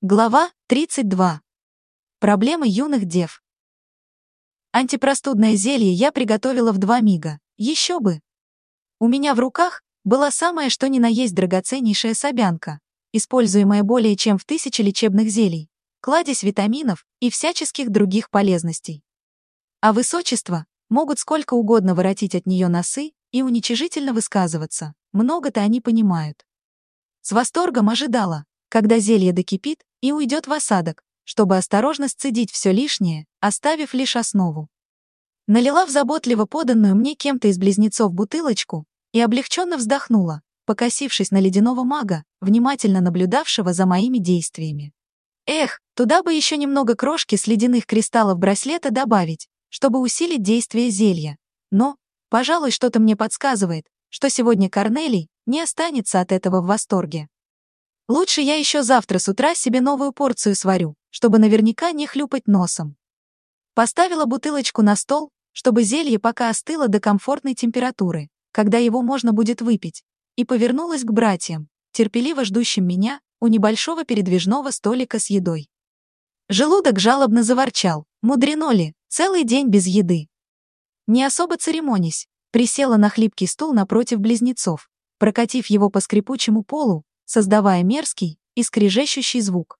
Глава 32. Проблемы юных дев. Антипростудное зелье я приготовила в два мига. Еще бы. У меня в руках была самая что ни на есть драгоценнейшая собянка, используемая более чем в тысячи лечебных зелий, кладезь витаминов и всяческих других полезностей. А высочество могут сколько угодно воротить от нее носы и уничижительно высказываться, много-то они понимают. С восторгом ожидала, когда зелье докипит и уйдет в осадок, чтобы осторожно сцедить все лишнее, оставив лишь основу. Налила в заботливо поданную мне кем-то из близнецов бутылочку и облегченно вздохнула, покосившись на ледяного мага, внимательно наблюдавшего за моими действиями. Эх, туда бы еще немного крошки с ледяных кристаллов браслета добавить, чтобы усилить действие зелья. Но, пожалуй, что-то мне подсказывает, что сегодня Корнелий не останется от этого в восторге. Лучше я еще завтра с утра себе новую порцию сварю, чтобы наверняка не хлюпать носом. Поставила бутылочку на стол, чтобы зелье пока остыло до комфортной температуры, когда его можно будет выпить, и повернулась к братьям, терпеливо ждущим меня у небольшого передвижного столика с едой. Желудок жалобно заворчал, мудрено ли, целый день без еды. Не особо церемонясь, присела на хлипкий стул напротив близнецов, прокатив его по скрипучему полу, создавая мерзкий и скрежещущий звук.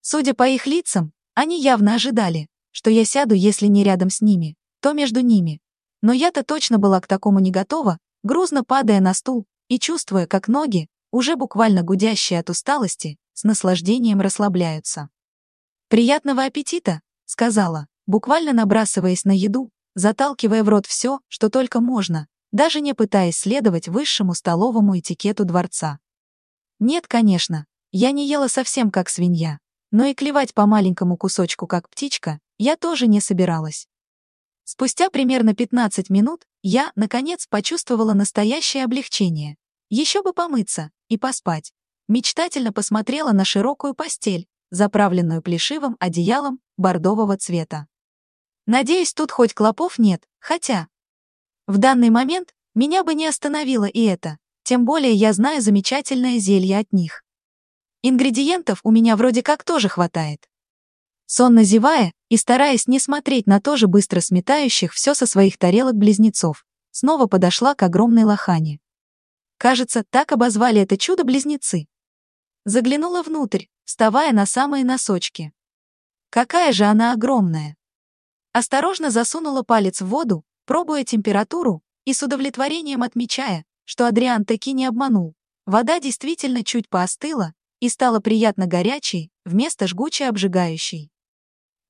Судя по их лицам, они явно ожидали, что я сяду, если не рядом с ними, то между ними. Но я-то точно была к такому не готова, грузно падая на стул и чувствуя, как ноги, уже буквально гудящие от усталости, с наслаждением расслабляются. «Приятного аппетита!» — сказала, буквально набрасываясь на еду, заталкивая в рот все, что только можно, даже не пытаясь следовать высшему столовому этикету дворца. Нет, конечно, я не ела совсем как свинья, но и клевать по маленькому кусочку как птичка я тоже не собиралась. Спустя примерно 15 минут я, наконец, почувствовала настоящее облегчение. Еще бы помыться и поспать. Мечтательно посмотрела на широкую постель, заправленную плешивым одеялом бордового цвета. Надеюсь, тут хоть клопов нет, хотя... В данный момент меня бы не остановило и это. Тем более я знаю замечательное зелье от них. Ингредиентов у меня вроде как тоже хватает. Сонно зевая и стараясь не смотреть на тоже быстро сметающих все со своих тарелок близнецов, снова подошла к огромной лохане. Кажется, так обозвали это чудо-близнецы. Заглянула внутрь, вставая на самые носочки. Какая же она огромная! Осторожно засунула палец в воду, пробуя температуру и с удовлетворением отмечая, что Адриан таки не обманул. Вода действительно чуть поостыла и стала приятно горячей, вместо жгучей обжигающей.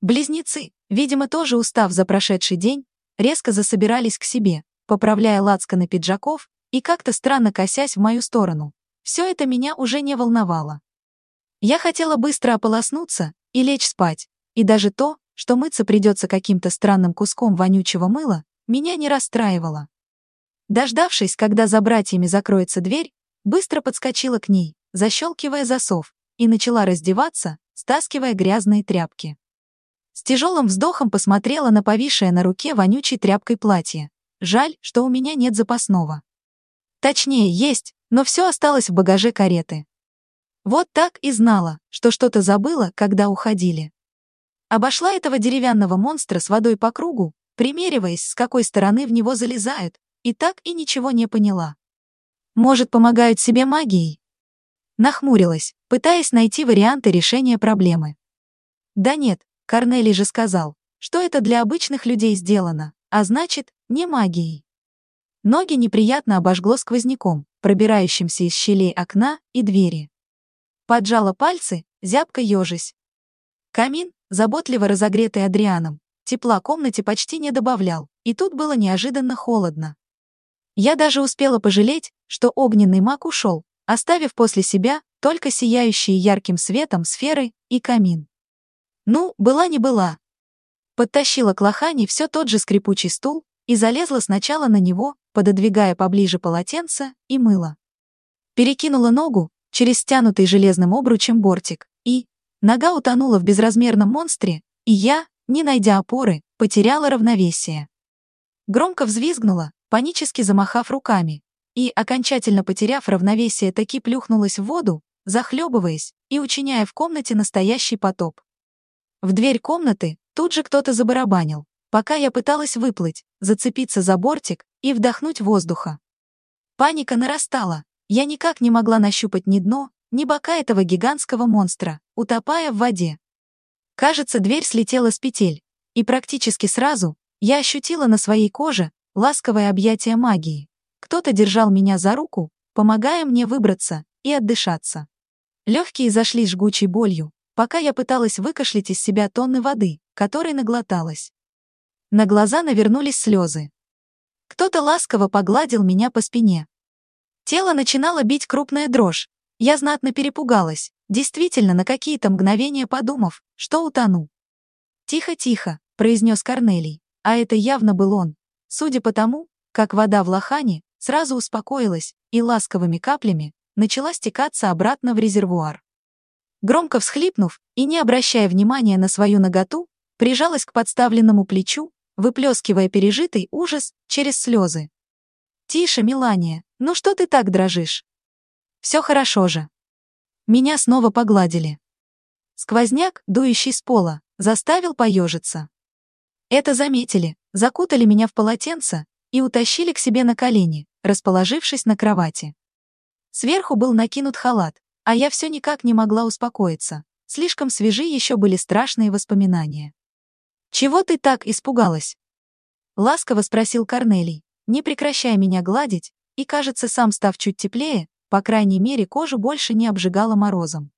Близнецы, видимо, тоже устав за прошедший день, резко засобирались к себе, поправляя лацканы пиджаков и как-то странно косясь в мою сторону. Все это меня уже не волновало. Я хотела быстро ополоснуться и лечь спать, и даже то, что мыться придется каким-то странным куском вонючего мыла, меня не расстраивало. Дождавшись, когда за братьями закроется дверь, быстро подскочила к ней, защелкивая засов, и начала раздеваться, стаскивая грязные тряпки. С тяжелым вздохом посмотрела на повисшее на руке вонючей тряпкой платье. Жаль, что у меня нет запасного. Точнее, есть, но все осталось в багаже кареты. Вот так и знала, что что-то забыла, когда уходили. Обошла этого деревянного монстра с водой по кругу, примериваясь, с какой стороны в него залезают, и так и ничего не поняла. Может, помогают себе магией? Нахмурилась, пытаясь найти варианты решения проблемы. Да нет, Корнелий же сказал, что это для обычных людей сделано, а значит, не магией. Ноги неприятно обожгло сквозняком, пробирающимся из щелей окна и двери. Поджала пальцы, зябко ежись. Камин, заботливо разогретый Адрианом, тепла комнате почти не добавлял, и тут было неожиданно холодно. Я даже успела пожалеть, что огненный маг ушел, оставив после себя только сияющие ярким светом сферы и камин. Ну, была не была. Подтащила к лохане все тот же скрипучий стул и залезла сначала на него, пододвигая поближе полотенце и мыло. Перекинула ногу через стянутый железным обручем бортик, и нога утонула в безразмерном монстре, и я, не найдя опоры, потеряла равновесие. Громко взвизгнула, панически замахав руками, и, окончательно потеряв равновесие, таки плюхнулась в воду, захлебываясь и учиняя в комнате настоящий потоп. В дверь комнаты тут же кто-то забарабанил, пока я пыталась выплыть, зацепиться за бортик и вдохнуть воздуха. Паника нарастала, я никак не могла нащупать ни дно, ни бока этого гигантского монстра, утопая в воде. Кажется, дверь слетела с петель, и практически сразу я ощутила на своей коже ласковое объятие магии. Кто-то держал меня за руку, помогая мне выбраться и отдышаться. Легкие зашли жгучей болью, пока я пыталась выкашлять из себя тонны воды, которой наглоталась. На глаза навернулись слезы. Кто-то ласково погладил меня по спине. Тело начинало бить крупная дрожь. Я знатно перепугалась, действительно на какие-то мгновения подумав, что утону. «Тихо-тихо», — произнес Корнелий, а это явно был он. Судя по тому, как вода в лохане сразу успокоилась и ласковыми каплями начала стекаться обратно в резервуар. Громко всхлипнув и не обращая внимания на свою наготу, прижалась к подставленному плечу, выплескивая пережитый ужас через слезы. «Тише, Милания, ну что ты так дрожишь?» «Все хорошо же». Меня снова погладили. Сквозняк, дующий с пола, заставил поежиться. Это заметили, закутали меня в полотенце и утащили к себе на колени, расположившись на кровати. Сверху был накинут халат, а я все никак не могла успокоиться. Слишком свежи еще были страшные воспоминания. «Чего ты так испугалась?» Ласково спросил Корнелий, не прекращая меня гладить, и, кажется, сам став чуть теплее, по крайней мере, кожу больше не обжигала морозом.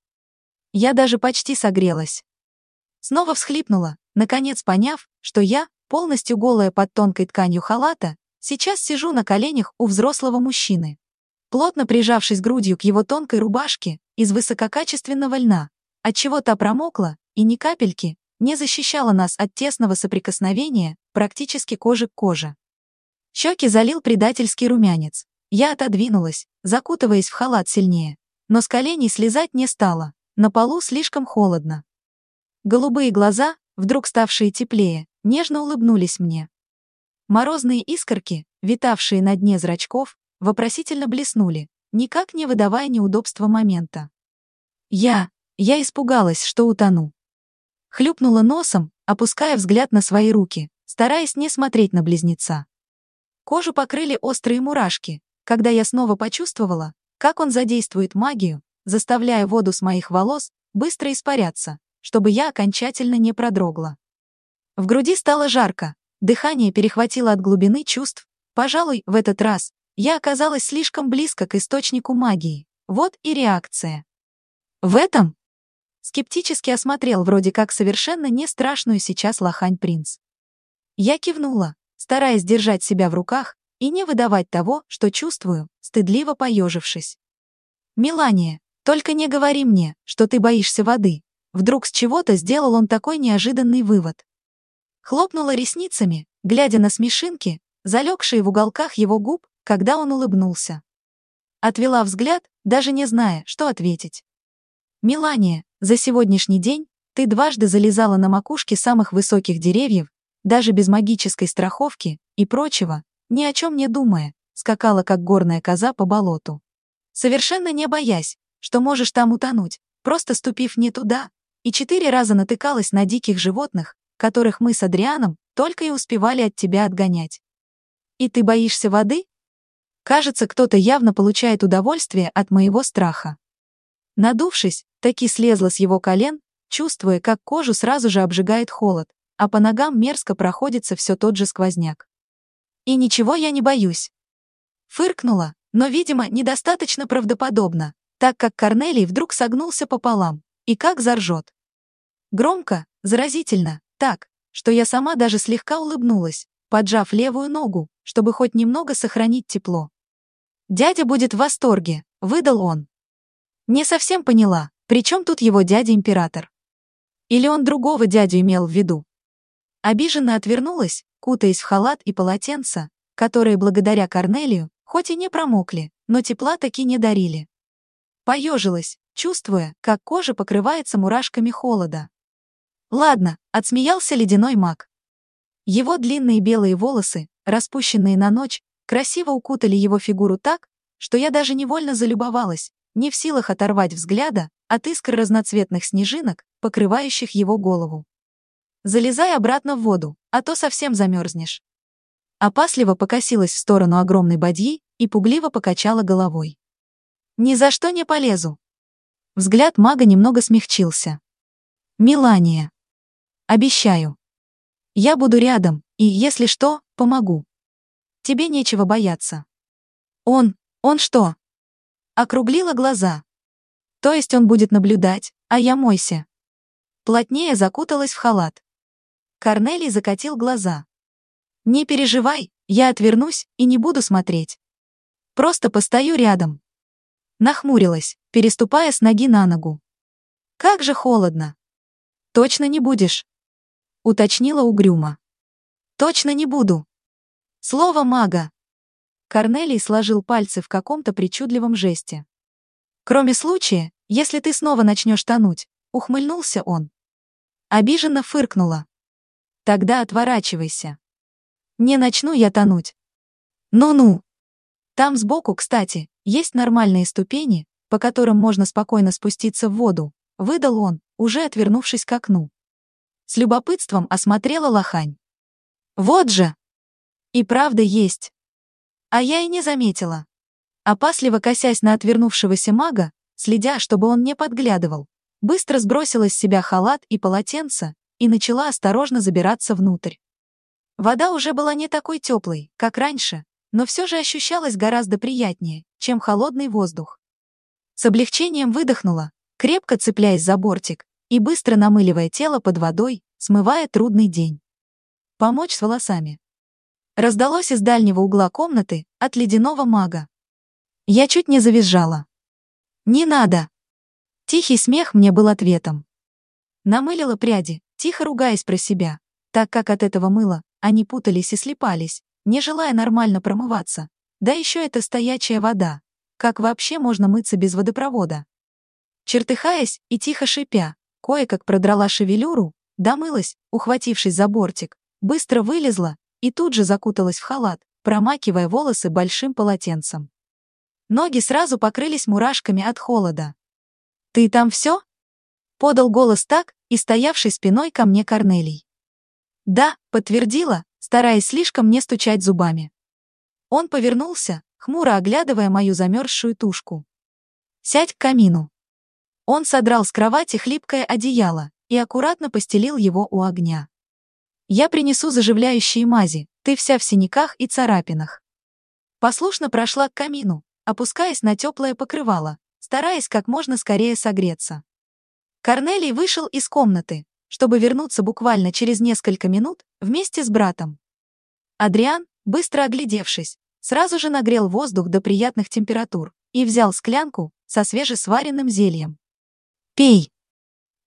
Я даже почти согрелась. Снова всхлипнула, наконец поняв, что я, полностью голая под тонкой тканью халата, сейчас сижу на коленях у взрослого мужчины. Плотно прижавшись грудью к его тонкой рубашке из высококачественного льна, отчего та промокла и ни капельки не защищала нас от тесного соприкосновения практически кожи к коже. Щеки залил предательский румянец. Я отодвинулась, закутываясь в халат сильнее, но с коленей слезать не стала, на полу слишком холодно. Голубые глаза, вдруг ставшие теплее, нежно улыбнулись мне. Морозные искорки, витавшие на дне зрачков, вопросительно блеснули, никак не выдавая неудобства момента. Я, я испугалась, что утону. Хлюпнула носом, опуская взгляд на свои руки, стараясь не смотреть на близнеца. Кожу покрыли острые мурашки, когда я снова почувствовала, как он задействует магию, заставляя воду с моих волос быстро испаряться, чтобы я окончательно не продрогла. В груди стало жарко, дыхание перехватило от глубины чувств. Пожалуй, в этот раз я оказалась слишком близко к источнику магии. Вот и реакция. В этом скептически осмотрел вроде как совершенно не страшную сейчас лохань принц. Я кивнула, стараясь держать себя в руках и не выдавать того, что чувствую, стыдливо поежившись. «Мелания, только не говори мне, что ты боишься воды», Вдруг с чего-то сделал он такой неожиданный вывод. Хлопнула ресницами, глядя на смешинки, залегшие в уголках его губ, когда он улыбнулся. Отвела взгляд, даже не зная, что ответить. «Мелания, за сегодняшний день ты дважды залезала на макушки самых высоких деревьев, даже без магической страховки и прочего, ни о чем не думая, скакала как горная коза по болоту. Совершенно не боясь, что можешь там утонуть, просто ступив не туда, и четыре раза натыкалась на диких животных, которых мы с Адрианом только и успевали от тебя отгонять. И ты боишься воды? Кажется, кто-то явно получает удовольствие от моего страха. Надувшись, таки слезла с его колен, чувствуя, как кожу сразу же обжигает холод, а по ногам мерзко проходится все тот же сквозняк. И ничего я не боюсь. Фыркнула, но, видимо, недостаточно правдоподобно, так как Корнелий вдруг согнулся пополам, и как заржет. Громко, заразительно, так, что я сама даже слегка улыбнулась, поджав левую ногу, чтобы хоть немного сохранить тепло. «Дядя будет в восторге», — выдал он. Не совсем поняла, при чем тут его дядя-император? Или он другого дядю имел в виду? Обиженно отвернулась, кутаясь в халат и полотенце, которые благодаря Корнелию, хоть и не промокли, но тепла таки не дарили. Поежилась, чувствуя, как кожа покрывается мурашками холода. Ладно, отсмеялся ледяной маг. Его длинные белые волосы, распущенные на ночь, красиво укутали его фигуру так, что я даже невольно залюбовалась, не в силах оторвать взгляда от искр разноцветных снежинок, покрывающих его голову. Залезай обратно в воду, а то совсем замерзнешь. Опасливо покосилась в сторону огромной бадьи и пугливо покачала головой. Ни за что не полезу. Взгляд мага немного смягчился. Милания. Обещаю. Я буду рядом, и, если что, помогу. Тебе нечего бояться. Он, он что? Округлила глаза. То есть он будет наблюдать, а я мойся. Плотнее закуталась в халат. Корнелий закатил глаза. Не переживай, я отвернусь и не буду смотреть. Просто постою рядом. Нахмурилась, переступая с ноги на ногу. Как же холодно. Точно не будешь? Уточнила угрюмо. Точно не буду. Слово мага. Корнелий сложил пальцы в каком-то причудливом жесте. Кроме случая, если ты снова начнешь тонуть, ухмыльнулся он. Обиженно фыркнула. Тогда отворачивайся. Не начну я тонуть. Ну-ну. Там сбоку, кстати, есть нормальные ступени, по которым можно спокойно спуститься в воду, выдал он, уже отвернувшись к окну. С любопытством осмотрела лохань. Вот же! И правда есть. А я и не заметила. Опасливо косясь на отвернувшегося мага, следя, чтобы он не подглядывал, быстро сбросила с себя халат и полотенце и начала осторожно забираться внутрь. Вода уже была не такой теплой, как раньше, но все же ощущалась гораздо приятнее, чем холодный воздух. С облегчением выдохнула, крепко цепляясь за бортик и быстро намыливая тело под водой, смывая трудный день. Помочь с волосами. Раздалось из дальнего угла комнаты от ледяного мага. Я чуть не завизжала. «Не надо!» Тихий смех мне был ответом. Намылила пряди, тихо ругаясь про себя, так как от этого мыла они путались и слипались, не желая нормально промываться. Да еще это стоячая вода. Как вообще можно мыться без водопровода? Чертыхаясь и тихо шипя, кое-как продрала шевелюру, домылась, ухватившись за бортик, быстро вылезла и тут же закуталась в халат, промакивая волосы большим полотенцем. Ноги сразу покрылись мурашками от холода. «Ты там все?» — подал голос так, и стоявший спиной ко мне Корнелий. «Да», — подтвердила, стараясь слишком не стучать зубами. Он повернулся, хмуро оглядывая мою замерзшую тушку. «Сядь к камину». Он содрал с кровати хлипкое одеяло и аккуратно постелил его у огня. «Я принесу заживляющие мази, ты вся в синяках и царапинах». Послушно прошла к камину, опускаясь на теплое покрывало, стараясь как можно скорее согреться. Корнелий вышел из комнаты, чтобы вернуться буквально через несколько минут вместе с братом. Адриан, быстро оглядевшись, сразу же нагрел воздух до приятных температур и взял склянку со свежесваренным зельем. «Пей!»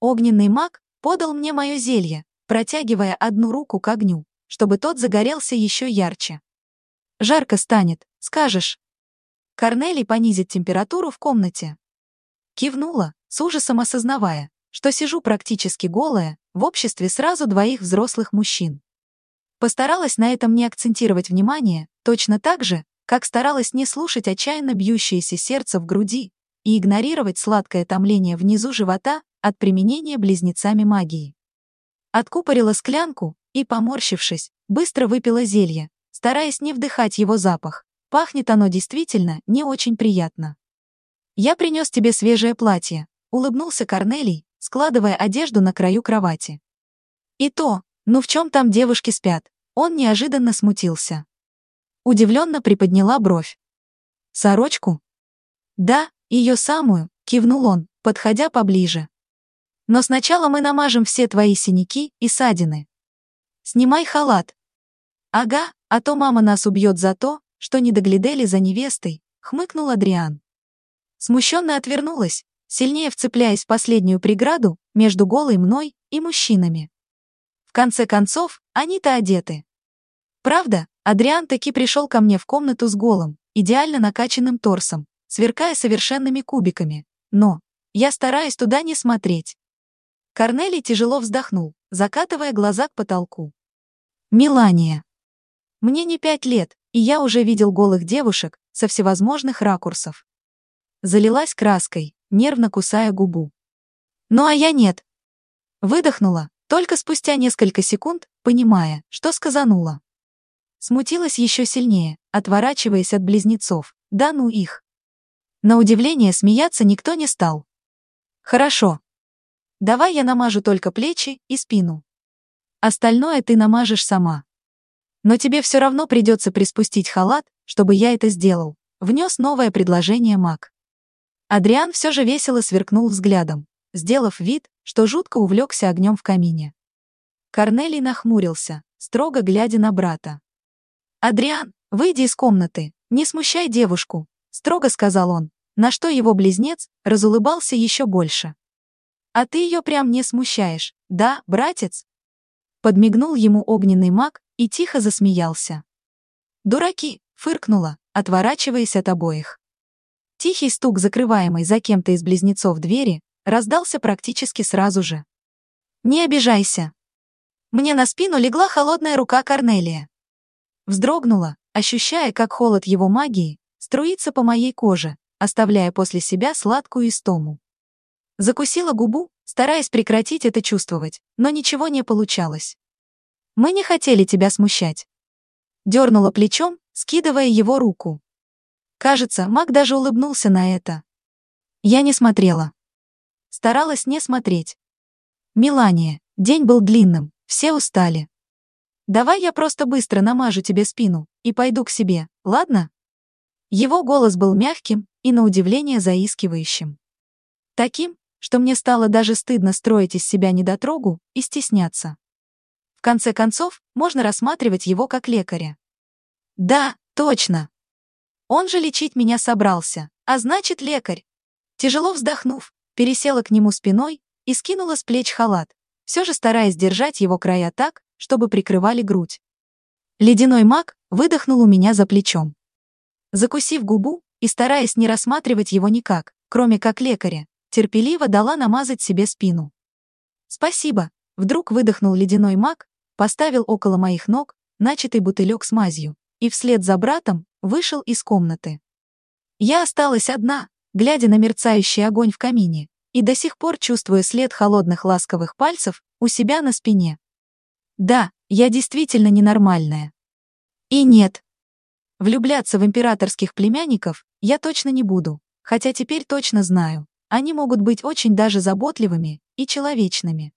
Огненный маг подал мне мое зелье, протягивая одну руку к огню, чтобы тот загорелся еще ярче. «Жарко станет, скажешь». Корнелий понизит температуру в комнате. Кивнула, с ужасом осознавая, что сижу практически голая в обществе сразу двоих взрослых мужчин. Постаралась на этом не акцентировать внимание, точно так же, как старалась не слушать отчаянно бьющееся сердце в груди и игнорировать сладкое томление внизу живота от применения близнецами магии. Откупорила склянку и, поморщившись, быстро выпила зелье, стараясь не вдыхать его запах. Пахнет оно действительно не очень приятно. «Я принес тебе свежее платье», — улыбнулся Корнелий, складывая одежду на краю кровати. «И то, ну в чем там девушки спят?» Он неожиданно смутился. Удивленно приподняла бровь. «Сорочку?» «Да, ее самую», — кивнул он, подходя поближе. «Но сначала мы намажем все твои синяки и ссадины. Снимай халат». «Ага, а то мама нас убьет за то, что не доглядели за невестой», — хмыкнул Адриан. Смущенно отвернулась, сильнее вцепляясь в последнюю преграду между голой мной и мужчинами. В конце концов, они-то одеты. Правда, Адриан таки пришел ко мне в комнату с голым, идеально накачанным торсом, сверкая совершенными кубиками. Но я стараюсь туда не смотреть. Корнелий тяжело вздохнул, закатывая глаза к потолку. Милания. Мне не пять лет, и я уже видел голых девушек со всевозможных ракурсов. Залилась краской, нервно кусая губу. Ну а я нет. Выдохнула, только спустя несколько секунд, понимая, что сказанула. Смутилась еще сильнее, отворачиваясь от близнецов. Да ну их. На удивление смеяться никто не стал. Хорошо. Давай я намажу только плечи и спину. Остальное ты намажешь сама. Но тебе все равно придется приспустить халат, чтобы я это сделал. Внес новое предложение Мак. Адриан все же весело сверкнул взглядом, сделав вид, что жутко увлекся огнем в камине. Корнелий нахмурился, строго глядя на брата. «Адриан, выйди из комнаты, не смущай девушку», — строго сказал он, на что его близнец разулыбался еще больше. «А ты ее прям не смущаешь, да, братец?» Подмигнул ему огненный маг и тихо засмеялся. «Дураки!» — фыркнула, отворачиваясь от обоих. Тихий стук, закрываемый за кем-то из близнецов двери, раздался практически сразу же. «Не обижайся!» Мне на спину легла холодная рука Корнелия. Вздрогнула, ощущая, как холод его магии струится по моей коже, оставляя после себя сладкую истому. Закусила губу, стараясь прекратить это чувствовать, но ничего не получалось. «Мы не хотели тебя смущать». Дернула плечом, скидывая его руку. Кажется, маг даже улыбнулся на это. Я не смотрела. Старалась не смотреть. Милания, день был длинным, все устали. Давай я просто быстро намажу тебе спину и пойду к себе, ладно? Его голос был мягким и, на удивление, заискивающим. Таким, что мне стало даже стыдно строить из себя недотрогу и стесняться. В конце концов, можно рассматривать его как лекаря. Да, точно, он же лечить меня собрался, а значит лекарь. Тяжело вздохнув, пересела к нему спиной и скинула с плеч халат, все же стараясь держать его края так, чтобы прикрывали грудь. Ледяной маг выдохнул у меня за плечом. Закусив губу и стараясь не рассматривать его никак, кроме как лекаря, терпеливо дала намазать себе спину. «Спасибо», — вдруг выдохнул ледяной маг, поставил около моих ног начатый бутылек с мазью, и вслед за братом вышел из комнаты. Я осталась одна, глядя на мерцающий огонь в камине, и до сих пор чувствую след холодных ласковых пальцев у себя на спине. Да, я действительно ненормальная. И нет. Влюбляться в императорских племянников я точно не буду, хотя теперь точно знаю, они могут быть очень даже заботливыми и человечными.